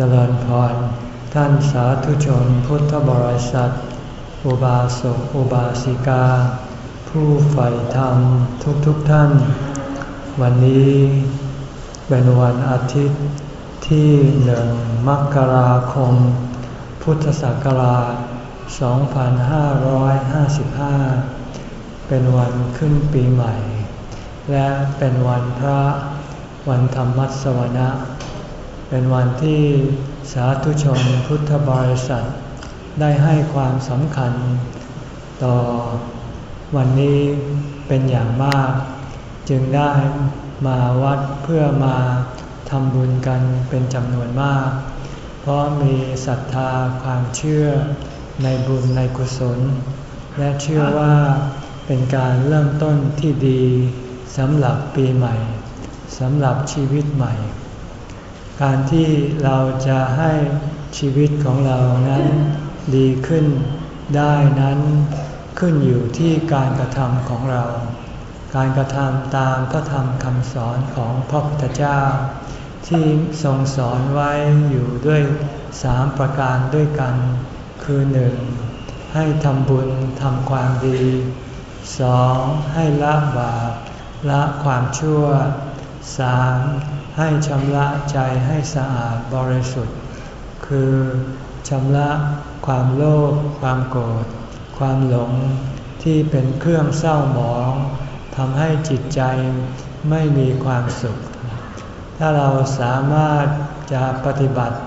เจริญพร ท่านสาธุชนพุทธบริษัท อุบาสกอุบาสิกา ผู้ใฝ่ธรรมทุกๆทท่าน วันนี้เป็นวันอาทิตย์ที่หนึ่งมกราคม พุทธศักราช 2555 เป็นวันขึ้นปีใหม่ และเป็นวันพระวันธรรมสวนะ เป็นวันที่สาธุชนพุทธบริษัท ได้ให้ความสำคัญ ต่อวันนี้เป็นอย่างมาก จึงได้มาวัดเพื่อมาทำบุญกันเป็นจำนวนมาก เพราะมีศรัทธาความเชื่อในบุญในกุศล และเชื่อว่าเป็นการเริ่มต้นที่ดีสำหรับปีใหม่สำหรับชีวิตใหม่ การที่เราจะให้ชีวิตของเรานั้นดีขึ้นได้นั้นขึ้นอยู่ที่การกระทำของเรา การกระทำตามพระธรรมคำสอนของพระพุทธเจ้า ที่ทรงสอนไว้อยู่ด้วยสามประการด้วยกัน คือหนึ่งให้ทำบุญทำความดีสองให้ละบาปละความชั่วสาม ให้ชำระใจให้สะอาดบริสุทธิ์ คือชำระความโลภความโกรธ ความหลงที่เป็นเครื่องเศร้าหมองทำให้จิตใจไม่มีความสุข ถ้าเราสามารถจะปฏิบัติ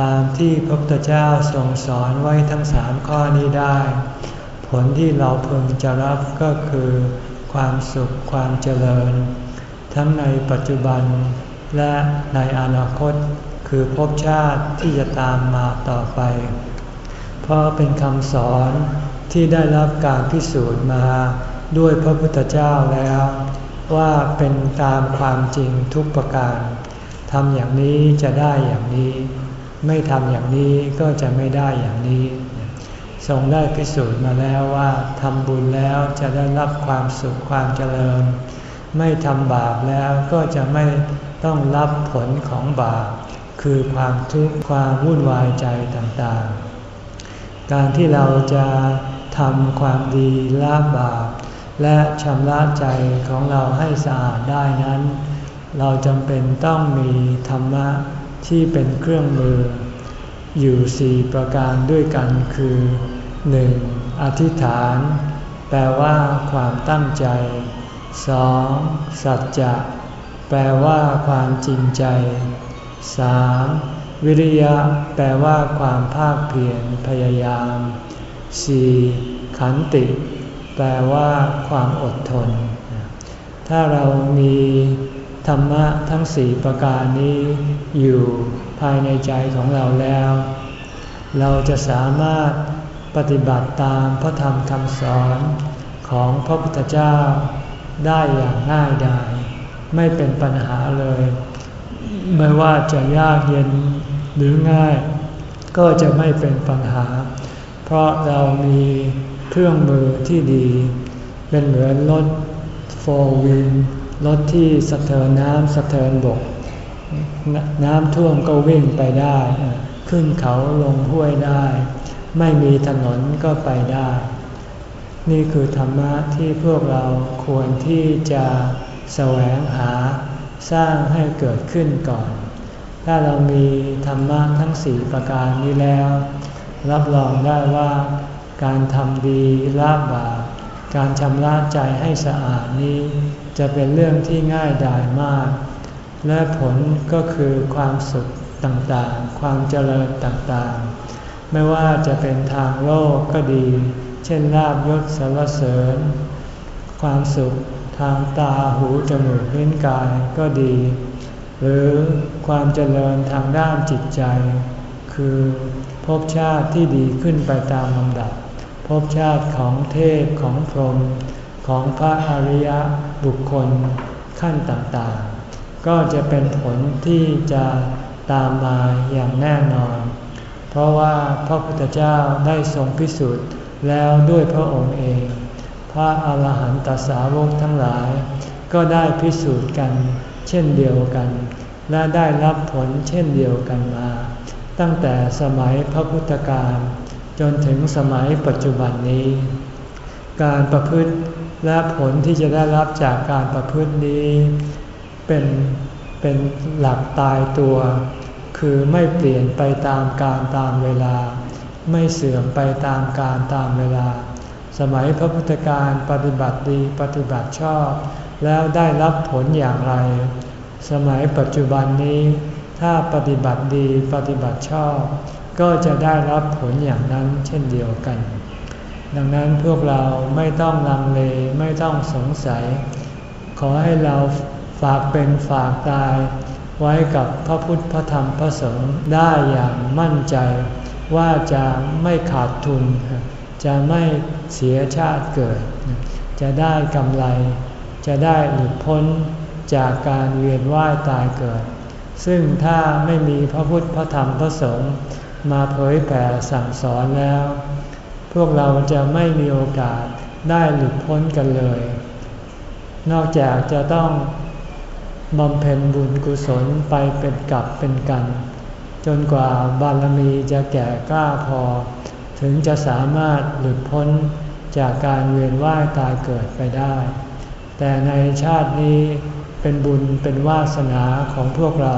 ตามที่พระพุทธเจ้าทรงสอนไว้ทั้งสามข้อนี้ได้ ผลที่เราพึงจะรับก็คือ ความสุขความเจริญ ทั้งในปัจจุบัน และในอนาคตคือภพชาติที่จะตามมาต่อไป เพราะเป็นคำสอนที่ได้รับการพิสูจน์มาด้วยพระพุทธเจ้าแล้ว ว่าเป็นตามความจริงทุกประการทำอย่างนี้จะได้อย่างนี้ ไม่ทำอย่างนี้ก็จะไม่ได้อย่างนี้ ทรงได้พิสูจน์มาแล้วว่าทำบุญแล้วจะได้รับความสุขความเจริญ ไม่ทำบาปแล้วก็จะไม่ ต้องรับผลของบาปคือความทุกข์ความวุ่นวายใจต่างๆ การที่เราจะทำความดีละบาปและชำระใจของเราให้สะอาดได้นั้น เราจำเป็นต้องมีธรรมะที่เป็นเครื่องมือ อยู่สี่ประการด้วยกันคือ 1. อธิษฐาน แปลว่าความตั้งใจ 2. สัจจะ แปลว่าความจริงใจ 3. วิริยะ แปลว่าความภาคเพียรพยายาม 4. ขันติ แปลว่าความอดทน ถ้าเรามีธรรมะทั้งสี่ประการนี้อยู่ภายในใจของเราแล้ว เราจะสามารถปฏิบัติตามพระธรรมคำสอนของพระพุทธเจ้าได้อย่างง่ายดาย ไม่เป็นปัญหาเลย ไม่ว่าจะยากเย็นหรือง่าย ก็จะไม่เป็นปัญหา เพราะเรามีเครื่องมือที่ดี เป็นเหมือนรถโฟล์วินรถที่สะเทินน้ำสะเทินบก น้ำท่วมก็วิ่งไปได้ ขึ้นเขาลงห้วยได้ ไม่มีถนนก็ไปได้ นี่คือธรรมะที่พวกเราควรที่จะ แสวงหาสร้างให้เกิดขึ้นก่อน ถ้าเรามีธรรมะทั้งสี่ประการนี้แล้ว รับรองได้ว่าการทำดีละบาปการชำระใจให้สะอาดนี้ จะเป็นเรื่องที่ง่ายดายมาก และผลก็คือความสุขต่างๆ ความเจริญต่างๆ ไม่ว่าจะเป็นทางโลกก็ดี เช่นลาบยศสรรเสริญ ความสุข ทางตาหูจมูกลิ้นกายก็ดี หรือความเจริญทางด้านจิตใจ คือภพชาติที่ดีขึ้นไปตามลำดับภพชาติของเทพของพรหมของพระอริยบุคคลขั้นต่างๆ ก็จะเป็นผลที่จะตามมาอย่างแน่นอน เพราะว่าพระพุทธเจ้าได้ทรงพิสูจน์แล้วด้วยพระองค์เอง พระอาหารหันตสาวกทั้งหลาย ก็ได้พิสูจน์กัน เช่นเดียวกัน และได้รับผลเช่นเดียวกันมา ตั้งแต่สมัยพระพุทธการจนถึงสมัยปัจจุบันนี้ การประพฤติและผลที่จะได้รับจากการประพฤตินี้ เป็นเป็นหลักตายตัว คือไม่เปลี่ยนไปตามการตามเวลา ไม่เสื่อมไปตามการตามเวลา สมัยพระพุทธการปฏิบัติดีปฏิบัติชอบ แล้วได้รับผลอย่างไร สมัยปัจจุบันนี้ ถ้าปฏิบัติดีปฏิบัติชอบ ก็จะได้รับผลอย่างนั้นเช่นเดียวกัน ดังนั้นพวกเราไม่ต้องลังเลไม่ต้องสงสัย ขอให้เราฝากเป็นฝากตาย ไว้กับพระพุทธพระธรรมพระสงฆ์ได้อย่างมั่นใจ ว่าจะไม่ขาดทุน จะไม่เสียชาติเกิด จะได้กำไร จะได้หลุดพ้นจากการเวียนว่ายตายเกิด ซึ่งถ้าไม่มีพระพุทธพระธรรมพระสงฆ์มาเผยแผ่สั่งสอนแล้ว พวกเราจะไม่มีโอกาสได้หลุดพ้นกันเลย นอกจากจะต้องบำเพ็ญบุญกุศลไปเป็นกับเป็นกัน จนกว่าบารมีจะแก่กล้าพอ ถึงจะสามารถหลุดพ้นจากการเวียนว่ายตายเกิดไปได้ แต่ในชาตินี้เป็นบุญเป็นวาสนาของพวกเรา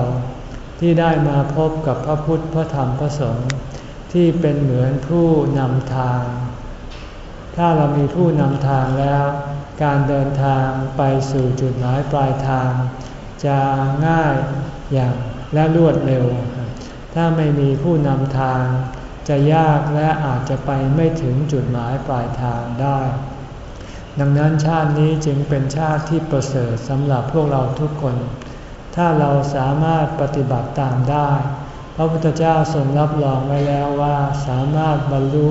ที่ได้มาพบกับพระพุทธพระธรรมพระสงฆ์ที่เป็นเหมือนผู้นำทาง ถ้าเรามีผู้นำทางแล้ว การเดินทางไปสู่จุดหมายปลายทาง จะง่ายอย่างและรวดเร็ว ถ้าไม่มีผู้นำทาง จะยากและอาจจะไปไม่ถึงจุดหมายปลายทางได้ ดังนั้นชาตินี้จึงเป็นชาติที่ประเสริฐสำหรับพวกเราทุกคน ถ้าเราสามารถปฏิบัติตามได้ พระพุทธเจ้าทรงรับรองไว้แล้วว่าสามารถบรรลุ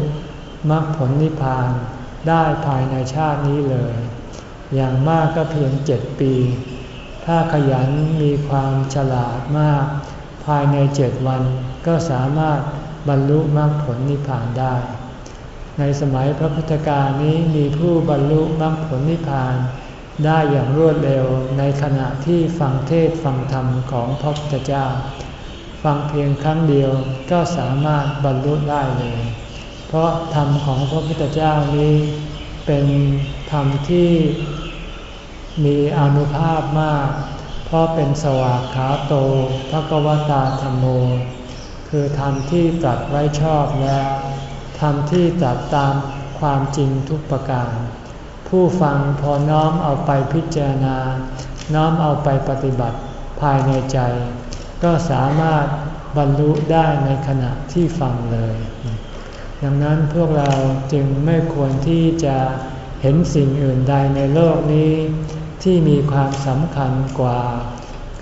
มรรคผลนิพพานได้ภายในชาตินี้เลย อย่างมากก็เพียงเจ็ดปี ถ้าขยันมีความฉลาดมาก ภายในเจ็ดวันก็สามารถ บรรลุมรรคผลนิพพานได้ ในสมัยพระพุทธกาลนี้มีผู้บรรลุมรรคผลนิพพานได้อย่างรวดเร็วในขณะที่ฟังเทศฟังธรรมของพระพุทธเจ้า ฟังเพียงครั้งเดียวก็สามารถบรรลุได้เลย เพราะธรรมของพระพุทธเจ้านี้เป็นธรรมที่มีอนุภาพมาก เพราะเป็นสวากขาโตภกวตาธรรมโม คือธรรมที่ตรัสไว้ชอบแล้วธรรมที่ตรัสตามความจริงทุกประการ ผู้ฟังพอน้อมเอาไปพิจารณา น้อมเอาไปปฏิบัติภายในใจ ก็สามารถบรรลุได้ในขณะที่ฟังเลย ดังนั้นพวกเราจึงไม่ควรที่จะเห็นสิ่งอื่นใดในโลกนี้ ที่มีความสำคัญกว่า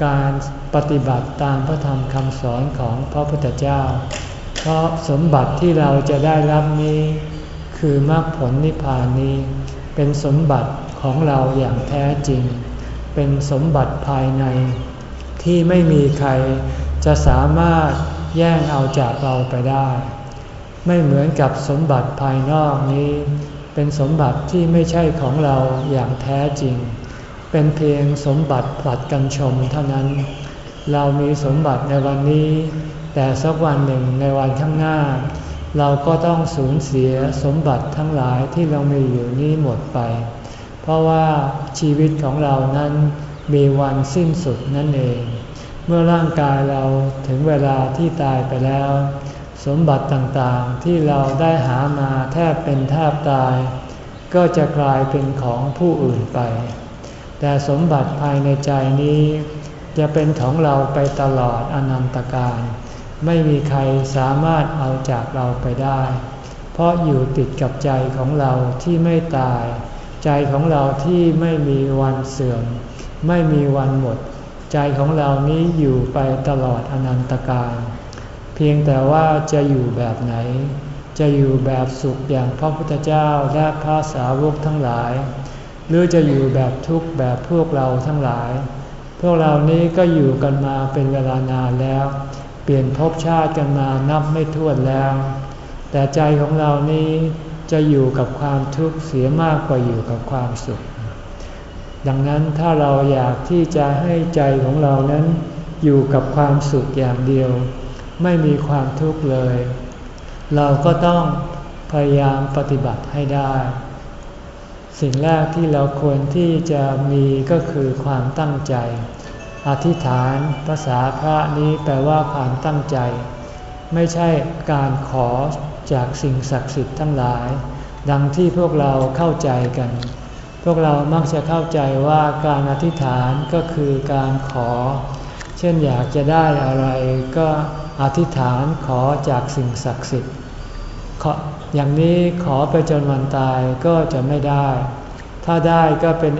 การปฏิบัติตามพระธรรมคำสอนของพระพุทธเจ้า เพราะสมบัติที่เราจะได้รับนี้ คือมรรคผลนิพพานนี้ เป็นสมบัติของเราอย่างแท้จริง เป็นสมบัติภายใน ที่ไม่มีใครจะสามารถแย่งเอาจากเราไปได้ ไม่เหมือนกับสมบัติภายนอกนี้ เป็นสมบัติที่ไม่ใช่ของเราอย่างแท้จริง เป็นเพียงสมบัติผลัดกันชมเท่านั้น เรามีสมบัติในวันนี้ แต่สักวันหนึ่งในวันข้างหน้า เราก็ต้องสูญเสียสมบัติทั้งหลายที่เรามีอยู่นี้หมดไป เพราะว่าชีวิตของเรานั้นมีวันสิ้นสุดนั่นเอง เมื่อร่างกายเราถึงเวลาที่ตายไปแล้ว สมบัติต่างๆที่เราได้หามาแทบเป็นแทบตาย ก็จะกลายเป็นของผู้อื่นไป แต่สมบัติภายในใจนี้ จะเป็นของเราไปตลอดอนันตการ ไม่มีใครสามารถเอาจากเราไปได้ เพราะอยู่ติดกับใจของเราที่ไม่ตาย ใจของเราที่ไม่มีวันเสื่อม ไม่มีวันหมด ใจของเรานี้อยู่ไปตลอดอนันตการ เพียงแต่ว่าจะอยู่แบบไหน จะอยู่แบบสุขอย่างพระพุทธเจ้าและพระสาวกทั้งหลาย หรือจะอยู่แบบทุกข์แบบพวกเราทั้งหลาย พวกเรานี้ก็อยู่กันมาเป็นเวลานานแล้ว เปลี่ยนภพชาติกันมานับไม่ถ้วนแล้ว แต่ใจของเรานี้จะอยู่กับความทุกข์เสียมากกว่าอยู่กับความสุข ดังนั้นถ้าเราอยากที่จะให้ใจของเรานั้นอยู่กับความสุขอย่างเดียว ไม่มีความทุกข์เลย เราก็ต้องพยายามปฏิบัติให้ได้ สิ่งแรกที่เราควรที่จะมีก็คือความตั้งใจ อธิษฐานภาษาพระนี้แปลว่าความตั้งใจ ไม่ใช่การขอจากสิ่งศักดิ์สิทธิ์ทั้งหลาย ดังที่พวกเราเข้าใจกัน พวกเรามักจะเข้าใจว่าการอธิษฐานก็คือการขอ เช่นอยากจะได้อะไรก็อธิษฐานขอจากสิ่งศักดิ์สิทธิ์ อย่างนี้ขอไปจนวันตายก็จะไม่ได้ ถ้าได้ก็เป็น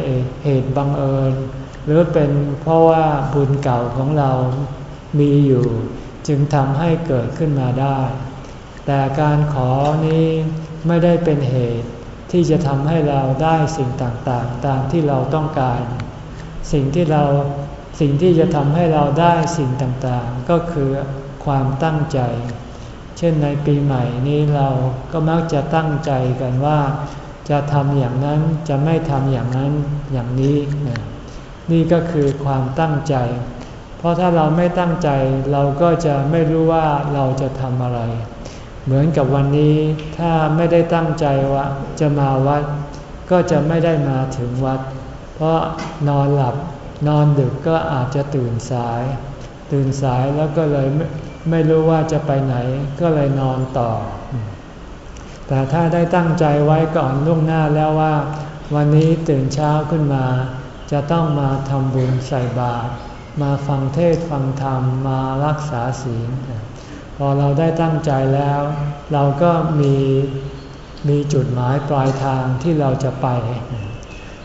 เหตุบังเอิญ หรือเป็นเพราะว่าบุญเก่าของเรามีอยู่ จึงทำให้เกิดขึ้นมาได้ แต่การขอนี้ไม่ได้เป็นเหตุที่จะทำให้เราได้สิ่งต่างๆ ตามที่เราต้องการ สิ่งที่เราสิ่งที่จะทำให้เราได้สิ่งต่างๆ ก็คือความตั้งใจ เช่นในปีใหม่นี้เราก็มักจะตั้งใจกันว่า จะทำอย่างนั้นจะไม่ทำอย่างนั้นอย่างนี้นี่ก็คือความตั้งใจ เพราะถ้าเราไม่ตั้งใจเราก็จะไม่รู้ว่าเราจะทำอะไร เหมือนกับวันนี้ถ้าไม่ได้ตั้งใจว่าจะมาวัด ก็จะไม่ได้มาถึงวัด เพราะนอนหลับนอนดึกก็อาจจะตื่นสาย ตื่นสายแล้วก็เลย ไม่รู้ว่าจะไปไหนก็เลยนอนต่อ แต่ถ้าได้ตั้งใจไว้ก่อนล่วงหน้าแล้วว่า วันนี้ตื่นเช้าขึ้นมา จะต้องมาทำบุญใส่บาตรมาฟังเทศฟังธรรมมารักษาศีล พอเราได้ตั้งใจแล้ว เราก็มีมีจุดหมายปลายทางที่เราจะไป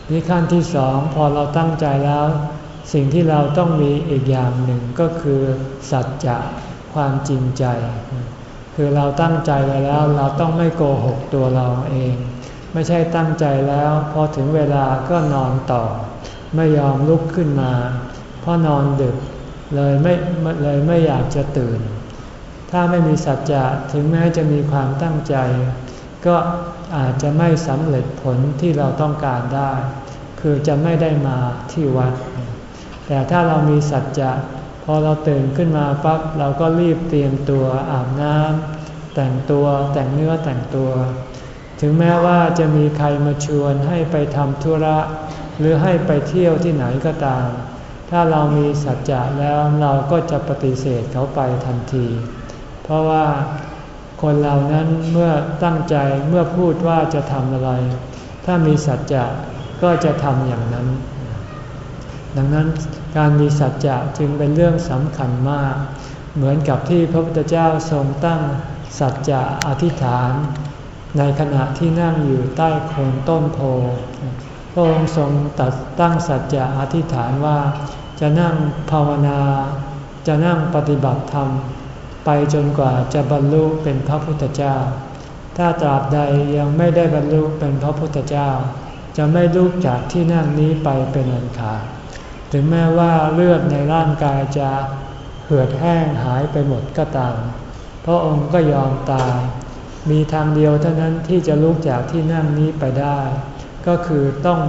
นี่ขั้นที่สองพอเราตั้งใจแล้ว สิ่งที่เราต้องมีอีกอย่างหนึ่งก็คือสัจจะ ความจริงใจ คือเราตั้งใจไว้แล้วเราต้องไม่โกหกตัวเราเอง ไม่ใช่ตั้งใจแล้วพอถึงเวลาก็นอนต่อ ไม่ยอมลุกขึ้นมา เพราะนอนดึกเลยไม่เลยไม่อยากจะตื่น ถ้าไม่มีสัจจะถึงแม้จะมีความตั้งใจ ก็อาจจะไม่สำเร็จผลที่เราต้องการได้ คือจะไม่ได้มาที่วัด แต่ถ้าเรามีสัจจะ พอเราตื่นขึ้นมาปั๊บเราก็รีบเตรียมตัวอาบน้ำแต่งตัวแต่งเนื้อแต่งตัว ถึงแม้ว่าจะมีใครมาชวนให้ไปทำธุระ หรือให้ไปเที่ยวที่ไหนก็ตาม ถ้าเรามีสัจจะแล้วเราก็จะปฏิเสธเขาไปทันที เพราะว่าคนเรานั้นเมื่อตั้งใจเมื่อพูดว่าจะทำอะไร ถ้ามีสัจจะก็จะทำอย่างนั้น ดังนั้น การมีสัจจะจึงเป็นเรื่องสำคัญมาก เหมือนกับที่พระพุทธเจ้าทรงตั้งสัจจะอธิษฐาน ในขณะที่นั่งอยู่ใต้โคนต้นโพพระองค์ทรงตัดตั้งสัจจะอธิษฐานว่า จะนั่งภาวนา จะนั่งปฏิบัติธรรม ไปจนกว่าจะบรรลุเป็นพระพุทธเจ้า ถ้าตราบใดยังไม่ได้บรรลุเป็นพระพุทธเจ้า จะไม่ลุกจากที่นั่งนี้ไปเป็นอันขาด ถึงแม้ว่าเลือดในร่างกายจะเหือดแห้งหายไปหมดก็ตามพระองค์ก็ยอมตาย มีทางเดียวเท่านั้นที่จะลุกจากที่นั่งนี้ไปได้ ก็คือต้อง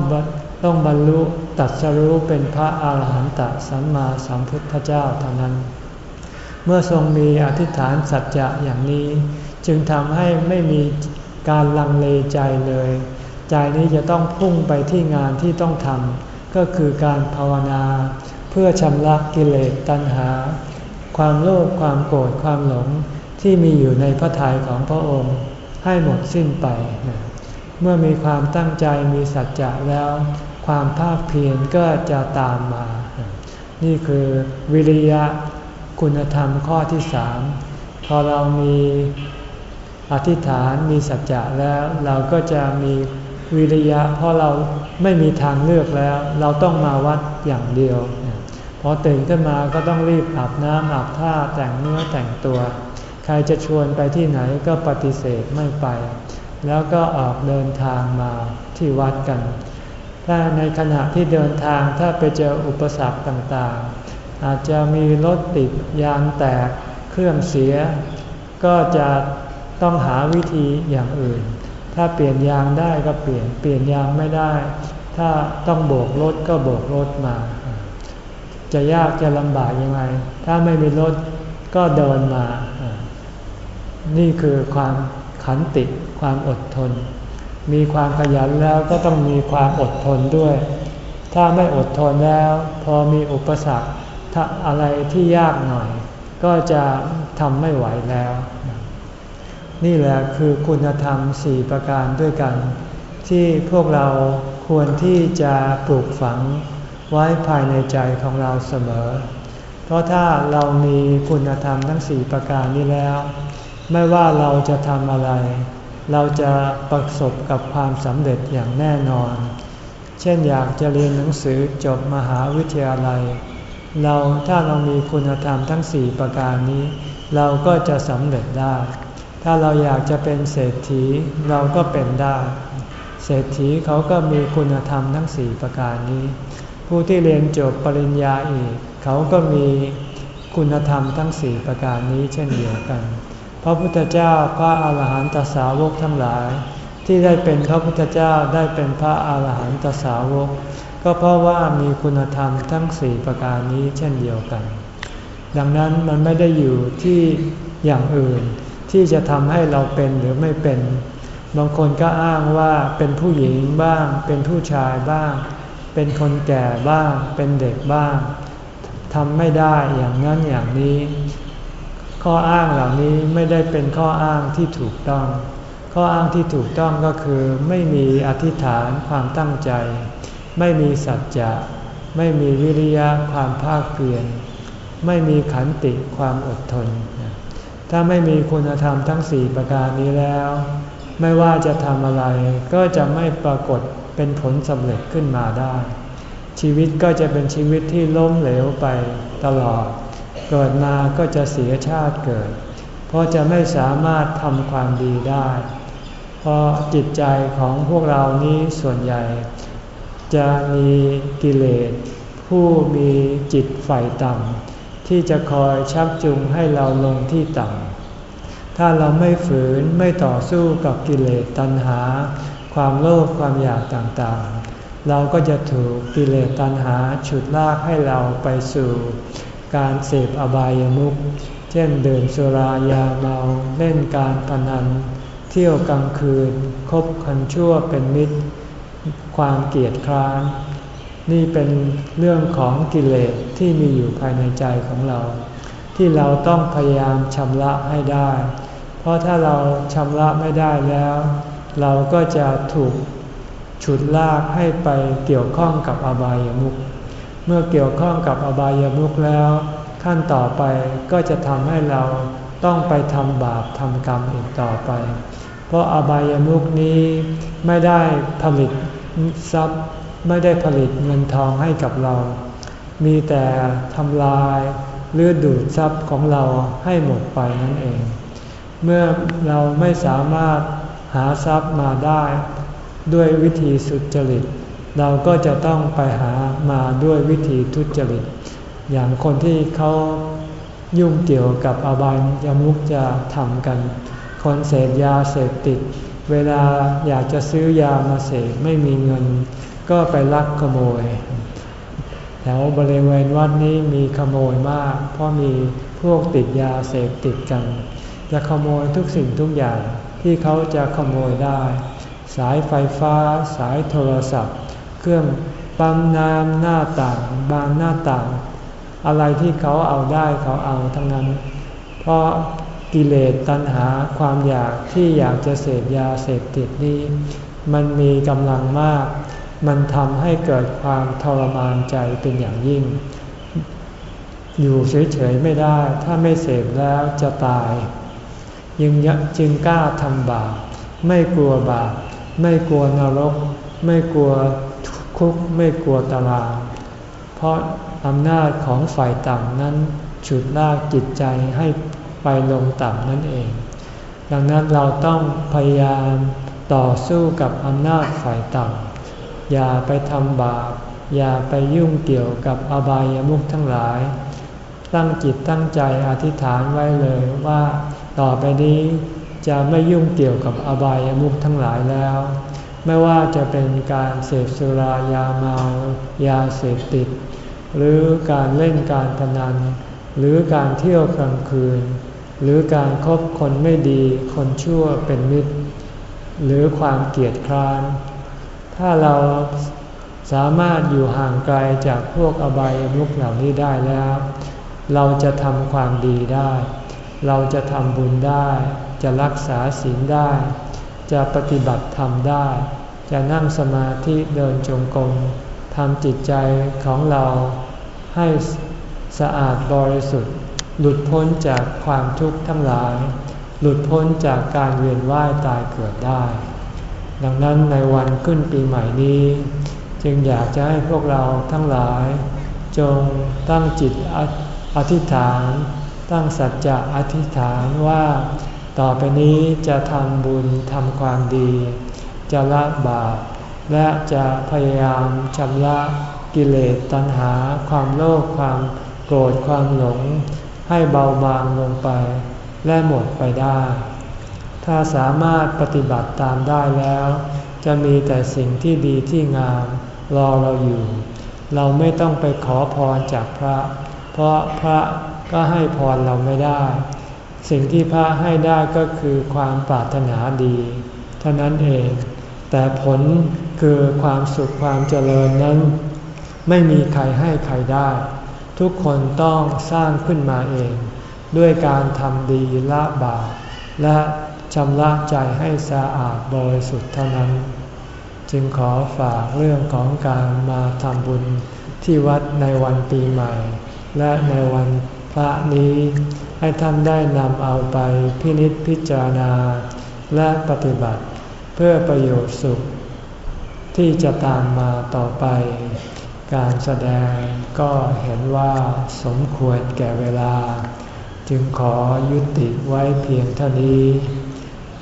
ต้องบรรลุตัดสรู้เป็นพระอาหารหันตสัมมาสัมพุทธเจ้าเท่านั้น เมื่อทรงมีอธิษฐานสัจจะอย่างนี้ จึงทำให้ไม่มีการลังเลใจเลย ใจนี้จะต้องพุ่งไปที่งานที่ต้องทำ ก็คือการภาวนา เพื่อชำระกิเลสตัณหา ความโลภความโกรธความหลงที่มีอยู่ในพระทัยของพระองค์ให้หมดสิ้นไป เมื่อมีความตั้งใจมีสัจจะแล้ว ความภาคเพียรก็จะตามมา นี่คือวิริยะคุณธรรมข้อที่สามพอเรามีอธิษฐานมีสัจจะแล้วเราก็จะมี วิริยะเพราะเราไม่มีทางเลือกแล้ว เราต้องมาวัดอย่างเดียวพอตื่นขึ้นมาก็ต้องรีบอาบน้ำอาบท่าแต่งเนื้อแต่งตัว ใครจะชวนไปที่ไหนก็ปฏิเสธไม่ไป แล้วก็ออกเดินทางมาที่วัดกัน ถ้าในขณะที่เดินทางถ้าไปเจออุปสรรคต่างๆ อาจจะมีรถติดยางแตกเครื่องเสีย ก็จะต้องหาวิธีอย่างอื่น ถ้าเปลี่ยนยางได้ก็เปลี่ยน เปลี่ยนยางไม่ได้ ถ้าต้องโบกรถก็โบกรถมา จะยากจะลำบากยังไง ถ้าไม่มีรถก็เดินมา นี่คือความขันติความอดทน มีความขยันแล้วก็ต้องมีความอดทนด้วย ถ้าไม่อดทนแล้ว พอมีอุปสรรคถ้าอะไรที่ยากหน่อย ก็จะทำไม่ไหวแล้ว นี่แหละคือคุณธรรมสี่ประการด้วยกัน ที่พวกเราควรที่จะปลูกฝังไว้ภายในใจของเราเสมอ เพราะถ้าเรามีคุณธรรมทั้งสี่ประการนี้แล้ว ไม่ว่าเราจะทำอะไร เราจะประสบกับความสำเร็จอย่างแน่นอน เช่นอยากจะเรียนหนังสือจบมหาวิทยาลัย เราถ้าเรามีคุณธรรมทั้งสี่ประการนี้ เราก็จะสำเร็จได้ ถ้าเราอยากจะเป็นเศรษฐีเราก็เป็นได้ เศรษฐีเขาก็มีคุณธรรมทั้งสี่ประการนี้ ผู้ที่เรียนจบปริญญาอีกเขาก็มีคุณธรรมทั้งสี่ประการนี้เช่นเดียวกัน พระพุทธเจ้าพระอาหารหันตสาวกทั้งหลาย ที่ได้เป็นพระพุทธเจ้าได้เป็นพระอาหารหันตสาวก ก็เพราะว่ามีคุณธรรมทั้งสี่ประการนี้เช่นเดียวกัน ดังนั้นมันไม่ได้อยู่ที่อย่างอื่น ที่จะทำให้เราเป็นหรือไม่เป็น บางคนก็อ้างว่าเป็นผู้หญิงบ้าง เป็นผู้ชายบ้าง เป็นคนแก่บ้าง เป็นเด็กบ้างทำไม่ได้อย่างนั้นอย่างนี้ ข้ออ้างเหล่านี้ไม่ได้เป็นข้ออ้างที่ถูกต้อง ข้ออ้างที่ถูกต้องก็คือไม่มีอธิษฐานความตั้งใจ ไม่มีสัจจะไม่มีวิริยะความภาคเพียรไม่มีขันติความอดทน ถ้าไม่มีคุณธรรมทั้งสี่ประการนี้แล้ว ไม่ว่าจะทำอะไรก็จะไม่ปรากฏเป็นผลสำเร็จขึ้นมาได้ ชีวิตก็จะเป็นชีวิตที่ล้มเหลวไปตลอด เกิดมาก็จะเสียชาติเกิด เพราะจะไม่สามารถทำความดีได้ เพราะจิตใจของพวกเรานี้ส่วนใหญ่ จะมีกิเลสผู้มีจิตฝ่ายต่ำ ที่จะคอยชักจูงให้เราลงที่ต่ำถ้าเราไม่ฝืนไม่ต่อสู้กับกิเลสตัณหา ความโลภความอยากต่างๆ เราก็จะถูกกิเลสตัณหาฉุดลากให้เราไปสู่ การเสพอบายามุขเช่นเดินสุรายาเมาเล่นการพนัน เที่ยวกลางคืน คบคนชั่วเป็นมิตร ความเกียดคร้าน นี่เป็นเรื่องของกิเลสที่มีอยู่ภายในใจของเรา ที่เราต้องพยายามชำระให้ได้ เพราะถ้าเราชำระไม่ได้แล้ว เราก็จะถูกฉุดลากให้ไปเกี่ยวข้องกับอบายามุขเมื่อเกี่ยวข้องกับอบายามุขแล้ว ขั้นต่อไปก็จะทำให้เราต้องไปทำบาปทำกรรมอีกต่อไป เพราะอบายามุขนี้ไม่ได้ผลิตทรัพย์ ไม่ได้ผลิตเงินทองให้กับเรา มีแต่ทำลายหรือดูดทรัพย์ของเราให้หมดไปนั่นเอง เมื่อเราไม่สามารถหาทรัพย์มาได้ ด้วยวิธีสุจริต เราก็จะต้องไปหามาด้วยวิธีทุจริต อย่างคนที่เขายุ่งเกี่ยวกับอบายยมุกจะทำกัน คนเสพยาเสพติด เวลาอยากจะซื้อยามาเสพไม่มีเงิน ก็ไปลักขโมยแถวบริเวณวัดนี้มีขโมยมาก เพราะมีพวกติดยาเสพติดกัน จะขโมยทุกสิ่งทุกอย่างที่เขาจะขโมยได้ สายไฟฟ้า สายโทรศัพท์ เครื่องปั๊มน้ำหน้าต่าง บานหน้าต่าง อะไรที่เขาเอาได้เขาเอาทั้งนั้น เพราะกิเลสตัณหาความอยากที่อยากจะเสพยาเสพติดนี้ มันมีกำลังมาก มันทำให้เกิดความทรมานใจเป็นอย่างยิ่ง อยู่เฉยๆไม่ได้ ถ้าไม่เสพแล้วจะตายยึงจึงกล้าทำบาป ไม่กลัวบาป ไม่กลัวนรก ไม่กลัวคุก ไม่กลัวตาราง เพราะอำนาจของฝ่ายต่ำนั้นฉุดลากจิตใจให้ไปลงต่ำนั่นเอง ดังนั้นเราต้องพยายามต่อสู้กับอำนาจฝ่ายต่ำ อย่าไปทำบาป อย่าไปยุ่งเกี่ยวกับอบายามุขทั้งหลาย ตั้งจิตตั้งใจอธิษฐานไว้เลยว่า ต่อไปนี้จะไม่ยุ่งเกี่ยวกับอบายามุขทั้งหลายแล้ว ไม่ว่าจะเป็นการเสพสุรายาเมายาเสพติด หรือการเล่นการพนัน หรือการเที่ยวกลางคืน หรือการครบคนไม่ดีคนชั่วเป็นมิตร หรือความเกลียดคร้าน ถ้าเราสามารถอยู่ห่างไกลจากพวกอบายมุกเหล่านี้ได้แล้ว เราจะทำความดีได้ เราจะทำบุญได้ จะรักษาศีลได้ จะปฏิบัติธรรมได้ จะนั่งสมาธิเดินจงกรมทำจิตใจของเราให้สะอาดบริสุทธิ์ หลุดพ้นจากความทุกข์ทั้งหลาย หลุดพ้นจากการเวียนว่ายตายเกิดได้ ดังนั้นในวันขึ้นปีใหม่นี้ จึงอยากจะให้พวกเราทั้งหลาย จงตั้งจิตอธิษฐาน ตั้งสัจจะอธิษฐานว่า ต่อไปนี้จะทำบุญทำความดี จะละบาปและจะพยายามชำระกิเลสตัณหา ความโลภความโกรธความหลง ให้เบาบางลงไป และหมดไปได้ ถ้าสามารถปฏิบัติตามได้แล้ว จะมีแต่สิ่งที่ดีที่งามรอเราอยู่ เราไม่ต้องไปขอพรจากพระ เพราะพระก็ให้พรเราไม่ได้ สิ่งที่พระให้ได้ก็คือความปรารถนาดี เท่านั้นเอง แต่ผลคือความสุขความเจริญนั้น ไม่มีใครให้ใครได้ ทุกคนต้องสร้างขึ้นมาเอง ด้วยการทำดีละบาปและ ชำระใจให้สะอาดบริสุทธิ์เท่านั้น จึงขอฝากเรื่องของการมาทำบุญที่วัดในวันปีใหม่ และในวันพระนี้ ให้ท่านได้นำเอาไปพินิจพิจารณา และปฏิบัติเพื่อประโยชน์สุข ที่จะตามมาต่อไป การแสดงก็เห็นว่าสมควรแก่เวลา จึงขอยุติไว้เพียงเท่านี้